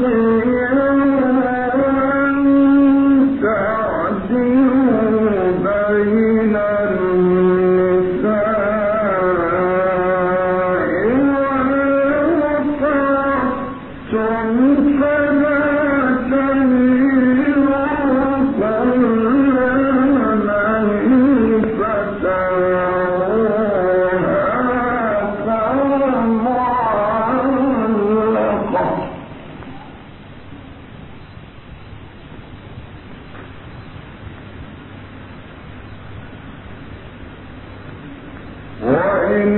من وكان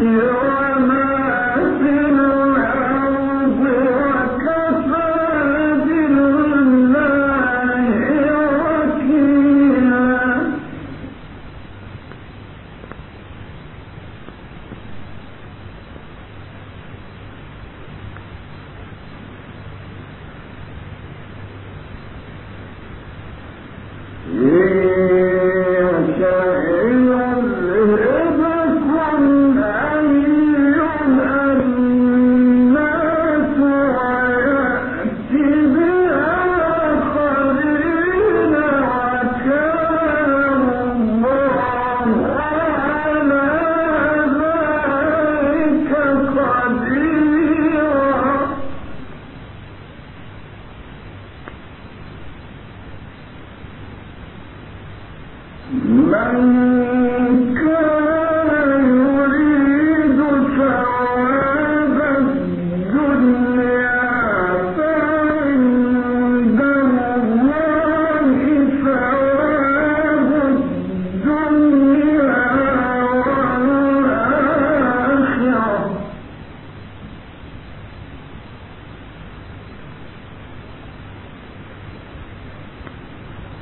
يوم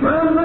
من